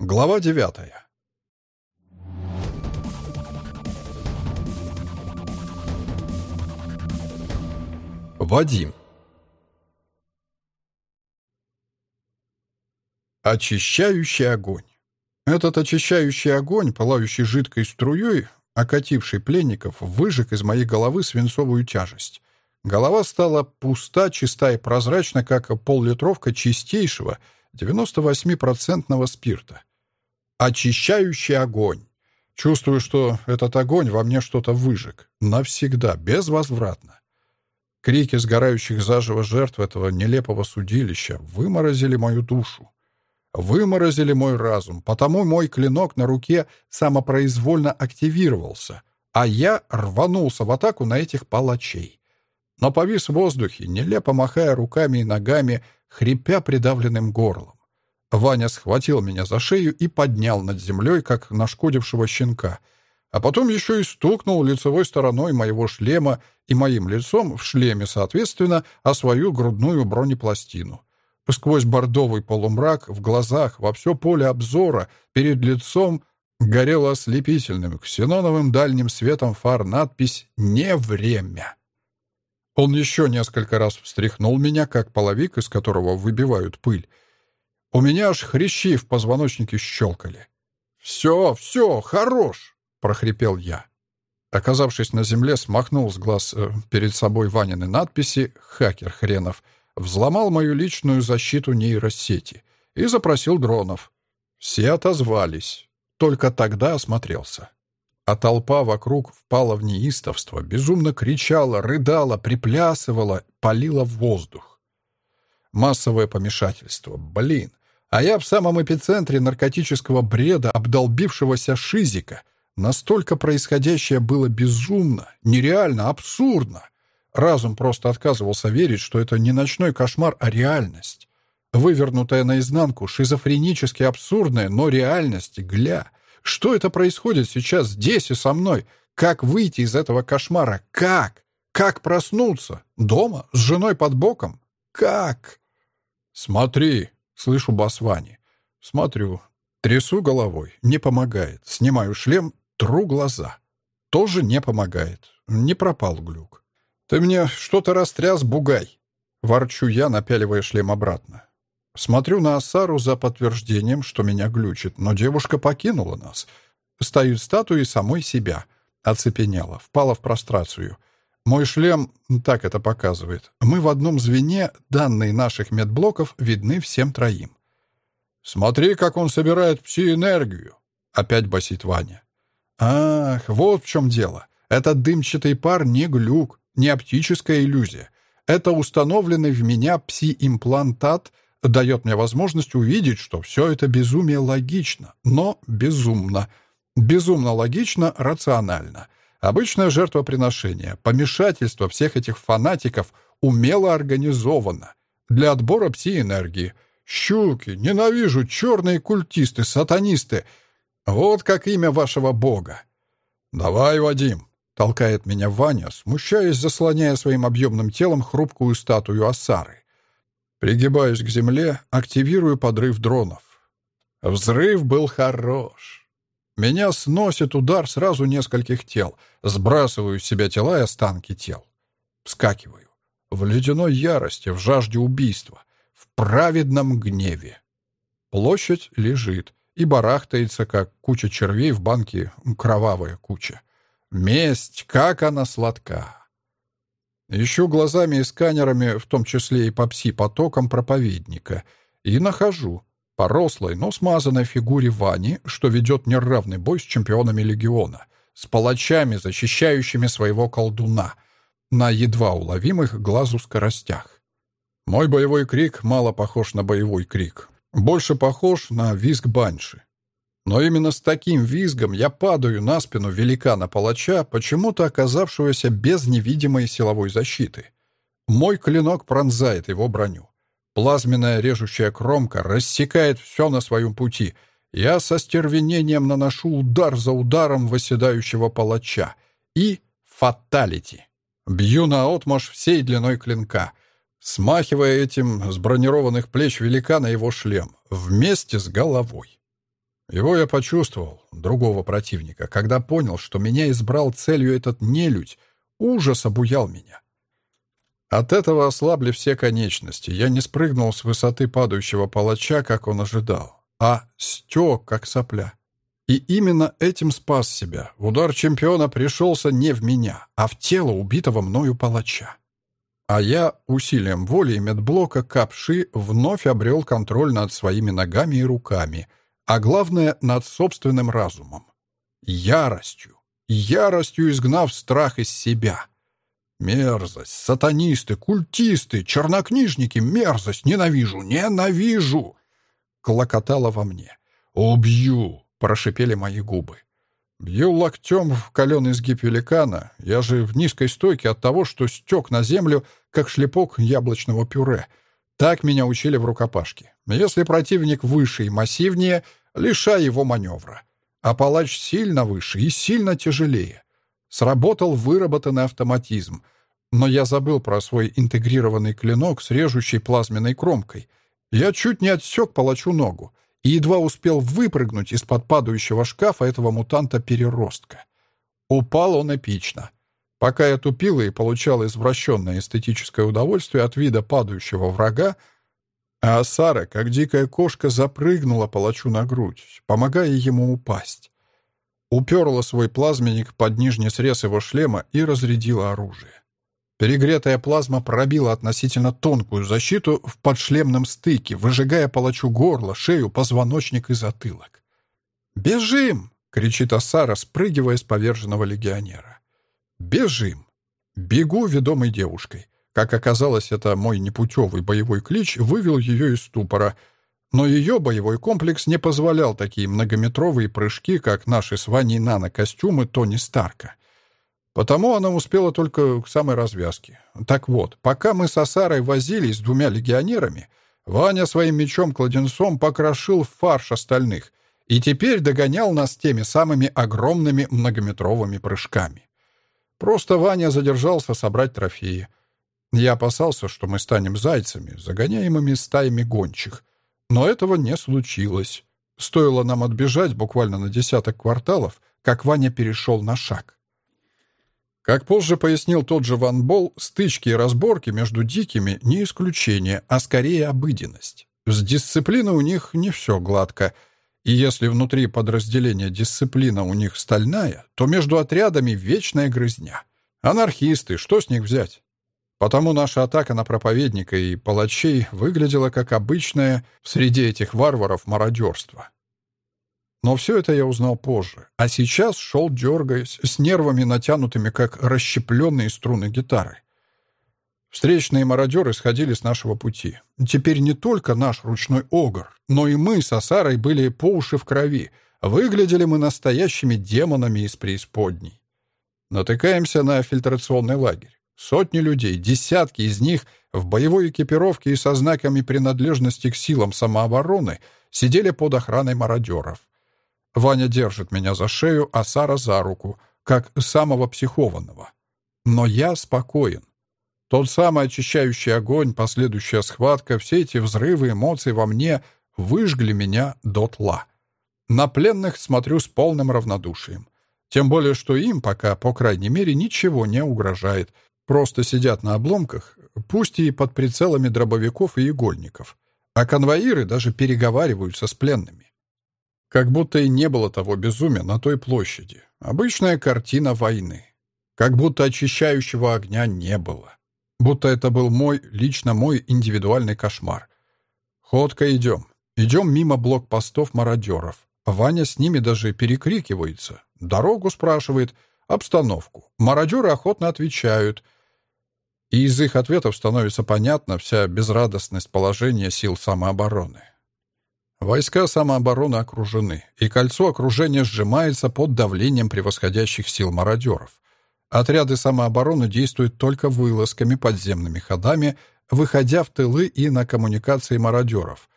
Глава девятая. Вадим. Очищающий огонь. Этот очищающий огонь, пылающий жидкой струей, окативший пленников, выжег из моей головы свинцовую тяжесть. Голова стала пуста, чиста и прозрачна, как поллитровка чистейшего 98-процентного спирта. Очищающий огонь. Чувствую, что этот огонь во мне что-то выжег. Навсегда, безвозвратно. Крики сгорающих заживо жертв этого нелепого судилища выморозили мою душу. Выморозили мой разум, потому мой клинок на руке самопроизвольно активировался, а я рванулся в атаку на этих палачей. Но повис в воздухе, нелепо махая руками и ногами, хрипя придавленным горлом. Ваня схватил меня за шею и поднял над землей, как нашкодившего щенка, а потом еще и стукнул лицевой стороной моего шлема и моим лицом в шлеме, соответственно, о свою грудную бронепластину. Сквозь бордовый полумрак, в глазах, во все поле обзора, перед лицом горела ослепительным, ксеноновым дальним светом фар надпись «Не время». Он еще несколько раз встряхнул меня, как половик, из которого выбивают пыль. У меня аж хрящи в позвоночнике щелкали. «Все, все, хорош!» — прохрипел я. Оказавшись на земле, смахнул с глаз э, перед собой Ванины надписи «Хакер хренов», взломал мою личную защиту нейросети и запросил дронов. Все отозвались. Только тогда осмотрелся. А толпа вокруг впала в неистовство, безумно кричала, рыдала, приплясывала, палила в воздух. Массовое помешательство. Блин. А я в самом эпицентре наркотического бреда, обдолбившегося шизика. Настолько происходящее было безумно, нереально, абсурдно. Разум просто отказывался верить, что это не ночной кошмар, а реальность. Вывернутая наизнанку, шизофренически абсурдная, но реальность, гля. Что это происходит сейчас здесь и со мной? Как выйти из этого кошмара? Как? Как проснуться? Дома? С женой под боком? Как? Смотри, слышу бас Вани. Смотрю. Трясу головой. Не помогает. Снимаю шлем, тру глаза. Тоже не помогает. Не пропал глюк. «Ты мне что-то растряс, бугай!» Ворчу я, напяливая шлем обратно. Смотрю на Асару за подтверждением, что меня глючит, но девушка покинула нас. Стоит статуей самой себя. Оцепенела, впала в прострацию. Мой шлем так это показывает. Мы в одном звене, данные наших медблоков видны всем троим. «Смотри, как он собирает пси-энергию!» — опять басит Ваня. «Ах, вот в чем дело. Этот дымчатый пар не глюк не оптическая иллюзия. Это установленный в меня пси-имплантат дает мне возможность увидеть, что все это безумие логично, но безумно. Безумно логично, рационально. Обычное жертвоприношение, помешательство всех этих фанатиков умело организовано. Для отбора пси-энергии. Щуки, ненавижу, черные культисты, сатанисты. Вот как имя вашего бога. «Давай, Вадим, Толкает меня Ваня, смущаясь, заслоняя своим объемным телом хрупкую статую Асары. Пригибаюсь к земле, активирую подрыв дронов. Взрыв был хорош. Меня сносит удар сразу нескольких тел. Сбрасываю с себя тела и останки тел. Вскакиваю. В ледяной ярости, в жажде убийства. В праведном гневе. Площадь лежит и барахтается, как куча червей в банке, кровавая куча. Месть, как она сладка! Ищу глазами и сканерами, в том числе и по пси-потокам проповедника, и нахожу по рослой, но смазанной фигуре Вани, что ведет неравный бой с чемпионами легиона, с палачами, защищающими своего колдуна, на едва уловимых глазу скоростях. Мой боевой крик мало похож на боевой крик, больше похож на визг банши. Но именно с таким визгом я падаю на спину великана-палача, почему-то оказавшегося без невидимой силовой защиты. Мой клинок пронзает его броню. Плазменная режущая кромка рассекает все на своем пути. Я со стервенением наношу удар за ударом восседающего палача. И фаталити. Бью на отмаш всей длиной клинка, смахивая этим с бронированных плеч великана его шлем, вместе с головой. Его я почувствовал, другого противника, когда понял, что меня избрал целью этот нелюдь, ужас обуял меня. От этого ослабли все конечности. Я не спрыгнул с высоты падающего палача, как он ожидал, а стек, как сопля. И именно этим спас себя. Удар чемпиона пришелся не в меня, а в тело убитого мною палача. А я усилием воли и медблока Капши вновь обрел контроль над своими ногами и руками, а главное — над собственным разумом. Яростью, яростью изгнав страх из себя — Мерзость, сатанисты, культисты, чернокнижники, мерзость, ненавижу, ненавижу!» Клокотало во мне. «Убью!» — прошипели мои губы. Бью локтем в каленый сгиб великана. Я же в низкой стойке от того, что стек на землю, как шлепок яблочного пюре. Так меня учили в рукопашке. Если противник выше и массивнее, лишай его маневра. А палач сильно выше и сильно тяжелее. Сработал выработанный автоматизм. Но я забыл про свой интегрированный клинок с режущей плазменной кромкой. Я чуть не отсек палачу ногу и едва успел выпрыгнуть из-под падающего шкафа этого мутанта-переростка. Упал он эпично. Пока я тупил и получал извращенное эстетическое удовольствие от вида падающего врага, а Сара, как дикая кошка, запрыгнула палачу на грудь, помогая ему упасть уперла свой плазменник под нижний срез его шлема и разрядила оружие. Перегретая плазма пробила относительно тонкую защиту в подшлемном стыке, выжигая палачу горло, шею, позвоночник и затылок. «Бежим!» — кричит Асара, спрыгивая с поверженного легионера. «Бежим!» Бегу ведомой девушкой. Как оказалось, это мой непутевый боевой клич вывел ее из ступора — но ее боевой комплекс не позволял такие многометровые прыжки, как наши с Ваней нано-костюмы Тони Старка. Потому она успела только к самой развязке. Так вот, пока мы с Асарой возились с двумя легионерами, Ваня своим мечом-кладенцом покрошил фарш остальных и теперь догонял нас теми самыми огромными многометровыми прыжками. Просто Ваня задержался собрать трофеи. Я опасался, что мы станем зайцами, загоняемыми стаями гончих, но этого не случилось. Стоило нам отбежать буквально на десяток кварталов, как Ваня перешел на шаг. Как позже пояснил тот же Ван Бол, стычки и разборки между дикими не исключение, а скорее обыденность. С дисциплиной у них не все гладко, и если внутри подразделения дисциплина у них стальная, то между отрядами вечная грызня. Анархисты, что с них взять? Потому наша атака на проповедника и палачей выглядела как обычное среди этих варваров мародерство. Но все это я узнал позже, а сейчас шел дергаясь, с нервами натянутыми, как расщепленные струны гитары. Встречные мародеры сходили с нашего пути. Теперь не только наш ручной огр, но и мы с Асарой были по уши в крови. Выглядели мы настоящими демонами из преисподней. Натыкаемся на фильтрационный лагерь. Сотни людей, десятки из них в боевой экипировке и со знаками принадлежности к силам самообороны сидели под охраной мародеров. Ваня держит меня за шею, а Сара за руку, как самого психованного. Но я спокоен. Тот самый очищающий огонь, последующая схватка, все эти взрывы эмоций во мне выжгли меня дотла. На пленных смотрю с полным равнодушием. Тем более, что им пока, по крайней мере, ничего не угрожает — Просто сидят на обломках, пусть и под прицелами дробовиков и игольников. А конвоиры даже переговариваются с пленными. Как будто и не было того безумия на той площади. Обычная картина войны. Как будто очищающего огня не было. Будто это был мой, лично мой индивидуальный кошмар. Ходко идем. Идем мимо блокпостов мародеров. Ваня с ними даже перекрикивается. Дорогу спрашивает, обстановку. Мародеры охотно отвечают — и из их ответов становится понятна вся безрадостность положения сил самообороны. Войска самообороны окружены, и кольцо окружения сжимается под давлением превосходящих сил мародеров. Отряды самообороны действуют только вылазками, подземными ходами, выходя в тылы и на коммуникации мародеров.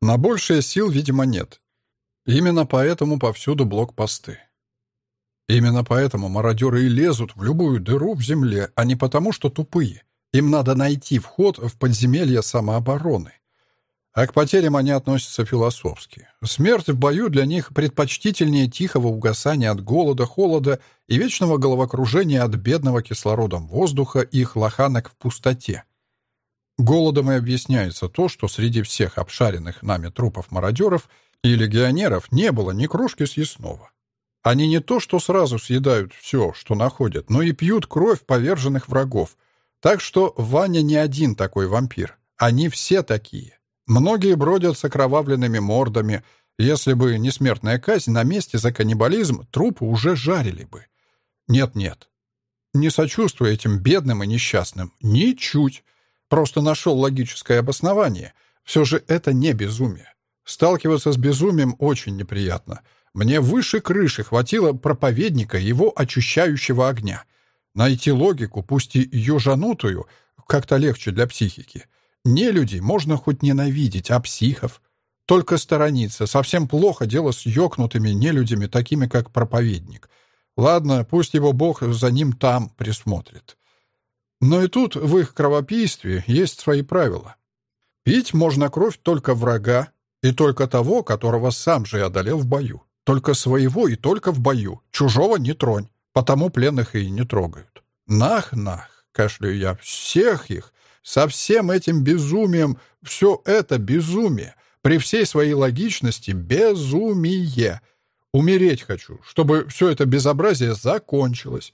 На большее сил, видимо, нет. Именно поэтому повсюду блокпосты. Именно поэтому мародеры и лезут в любую дыру в земле, а не потому, что тупые. Им надо найти вход в подземелье самообороны. А к потерям они относятся философски. Смерть в бою для них предпочтительнее тихого угасания от голода, холода и вечного головокружения от бедного кислородом воздуха и их лоханок в пустоте. Голодом и объясняется то, что среди всех обшаренных нами трупов мародеров и легионеров не было ни кружки съестного. Они не то что сразу съедают все, что находят, но и пьют кровь поверженных врагов. Так что Ваня не один такой вампир. Они все такие. Многие бродят с окровавленными мордами. Если бы не смертная казнь, на месте за каннибализм трупы уже жарили бы. Нет-нет. Не сочувствую этим бедным и несчастным. Ничуть. Просто нашел логическое обоснование. Все же это не безумие. Сталкиваться с безумием очень неприятно. Мне выше крыши хватило проповедника его очищающего огня. Найти логику, пусть и южанутую, как-то легче для психики — не людей можно хоть ненавидеть, а психов. Только сторониться. Совсем плохо дело с ёкнутыми нелюдями, такими как проповедник. Ладно, пусть его бог за ним там присмотрит. Но и тут в их кровопийстве есть свои правила. Пить можно кровь только врага, и только того, которого сам же одолел в бою. Только своего и только в бою. Чужого не тронь, потому пленных и не трогают. Нах-нах, кашляю я, всех их, со всем этим безумием все это безумие. При всей своей логичности безумие. Умереть хочу, чтобы все это безобразие закончилось.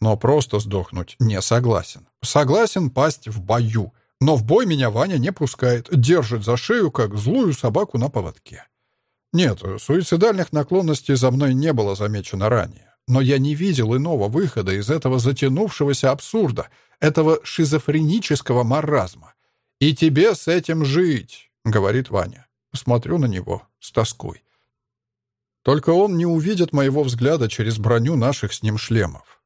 Но просто сдохнуть не согласен. Согласен пасть в бою. Но в бой меня Ваня не пускает, держит за шею, как злую собаку на поводке. Нет, суицидальных наклонностей за мной не было замечено ранее. Но я не видел иного выхода из этого затянувшегося абсурда — этого шизофренического маразма. «И тебе с этим жить», — говорит Ваня. Смотрю на него с тоской. Только он не увидит моего взгляда через броню наших с ним шлемов.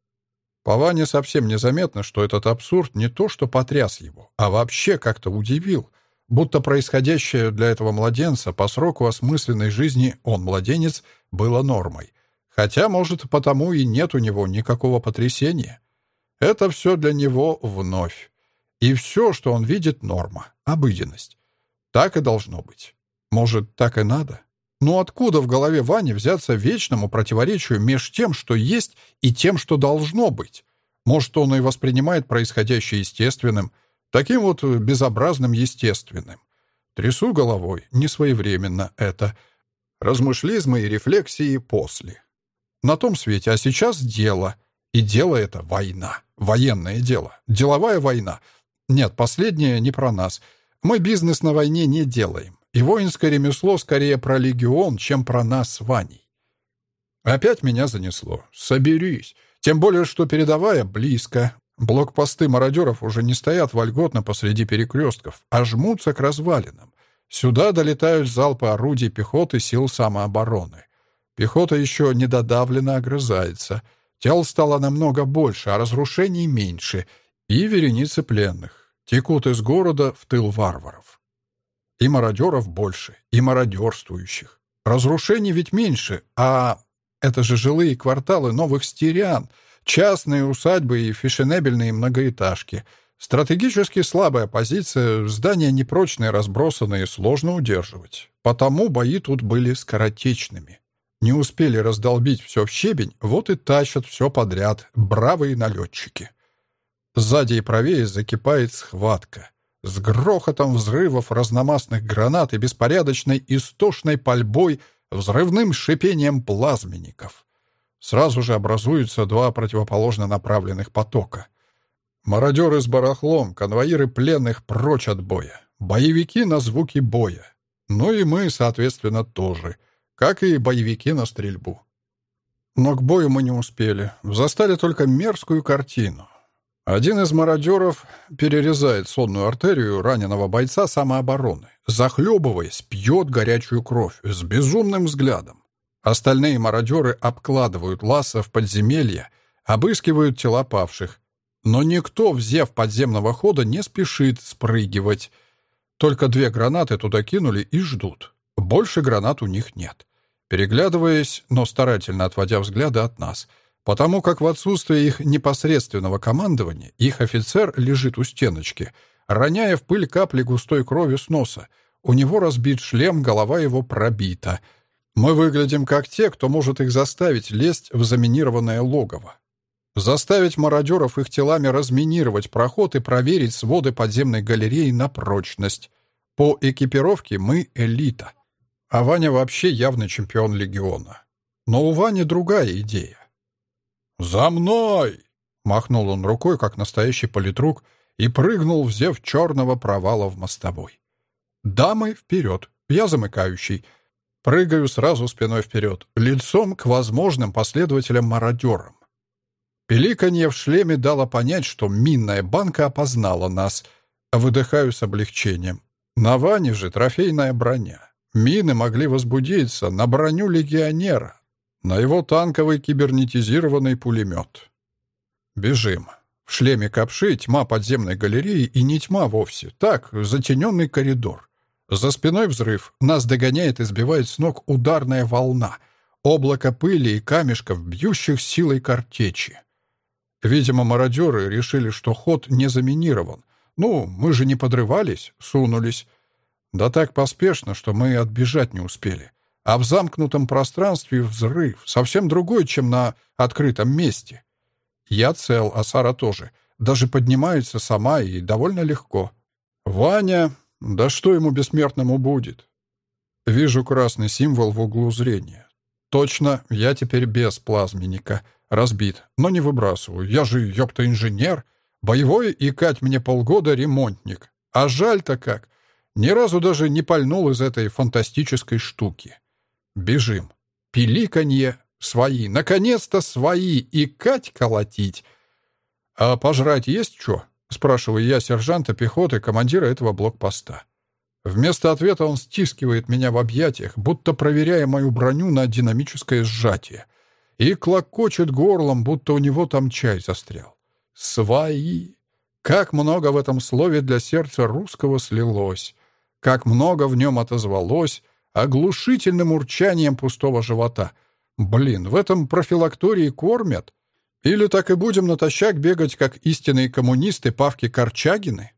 По Ване совсем незаметно, что этот абсурд не то что потряс его, а вообще как-то удивил, будто происходящее для этого младенца по сроку осмысленной жизни он, младенец, было нормой. Хотя, может, потому и нет у него никакого потрясения. Это все для него вновь. И все, что он видит, норма, обыденность. Так и должно быть. Может, так и надо? Но откуда в голове Вани взяться вечному противоречию меж тем, что есть, и тем, что должно быть? Может, он и воспринимает происходящее естественным, таким вот безобразным естественным. Трясу головой, несвоевременно это. Размышлизмы и рефлексии после. На том свете, а сейчас дело. И дело это война. Военное дело. Деловая война. Нет, последнее не про нас. Мы бизнес на войне не делаем. И воинское ремесло скорее про легион, чем про нас с Ваней. Опять меня занесло. Соберись. Тем более, что передовая близко. Блокпосты мародеров уже не стоят вольготно посреди перекрестков, а жмутся к развалинам. Сюда долетают залпы орудий пехоты сил самообороны. Пехота еще недодавленно огрызается — Тел стало намного больше, а разрушений меньше, и вереницы пленных текут из города в тыл варваров. И мародеров больше, и мародерствующих. Разрушений ведь меньше, а это же жилые кварталы новых стериан, частные усадьбы и фешенебельные многоэтажки. Стратегически слабая позиция, здания непрочные, разбросанные, сложно удерживать. Потому бои тут были скоротечными. Не успели раздолбить все в щебень, вот и тащат все подряд бравые налетчики. Сзади и правее закипает схватка. С грохотом взрывов разномастных гранат и беспорядочной истошной пальбой, взрывным шипением плазменников. Сразу же образуются два противоположно направленных потока. Мародеры с барахлом, конвоиры пленных прочь от боя. Боевики на звуки боя. Ну и мы, соответственно, тоже — как и боевики на стрельбу. Но к бою мы не успели. Застали только мерзкую картину. Один из мародеров перерезает сонную артерию раненого бойца самообороны, захлебываясь, пьет горячую кровь с безумным взглядом. Остальные мародеры обкладывают ласса в подземелье, обыскивают тела павших. Но никто, взяв подземного хода, не спешит спрыгивать. Только две гранаты туда кинули и ждут. Больше гранат у них нет. Переглядываясь, но старательно отводя взгляды от нас, потому как в отсутствие их непосредственного командования их офицер лежит у стеночки, роняя в пыль капли густой крови с носа, У него разбит шлем, голова его пробита. Мы выглядим как те, кто может их заставить лезть в заминированное логово. Заставить мародеров их телами разминировать проход и проверить своды подземной галереи на прочность. По экипировке мы элита. А Ваня вообще явный чемпион легиона. Но у Вани другая идея. «За мной!» — махнул он рукой, как настоящий политрук, и прыгнул, взяв черного провала в мостовой. «Дамы, вперед! Я замыкающий!» Прыгаю сразу спиной вперед, лицом к возможным последователям-мародерам. Пеликанье в шлеме дало понять, что минная банка опознала нас. Выдыхаю с облегчением. На Ване же трофейная броня. Мины могли возбудиться на броню легионера, на его танковый кибернетизированный пулемет. Бежим. В шлеме капши тьма подземной галереи и не тьма вовсе. Так, затененный коридор. За спиной взрыв. Нас догоняет и сбивает с ног ударная волна. Облако пыли и камешков, бьющих силой картечи. Видимо, мародеры решили, что ход не заминирован. Ну, мы же не подрывались, сунулись. Да так поспешно, что мы отбежать не успели. А в замкнутом пространстве взрыв, совсем другой, чем на открытом месте. Я цел, а Сара тоже. Даже поднимается сама и довольно легко. Ваня... Да что ему бессмертному будет? Вижу красный символ в углу зрения. Точно, я теперь без плазменника. Разбит, но не выбрасываю. Я же, ёпта, инженер. Боевой и кать мне полгода ремонтник. А жаль-то как. Ни разу даже не пальнул из этой фантастической штуки. Бежим. Пиликанье. Свои. Наконец-то свои. И кать колотить. А пожрать есть что? Спрашиваю я сержанта пехоты, командира этого блокпоста. Вместо ответа он стискивает меня в объятиях, будто проверяя мою броню на динамическое сжатие, и клокочет горлом, будто у него там чай застрял. «Свои!» Как много в этом слове для сердца русского слилось, как много в нем отозвалось оглушительным урчанием пустого живота. Блин, в этом профилактории кормят? Или так и будем натощак бегать, как истинные коммунисты Павки Корчагины?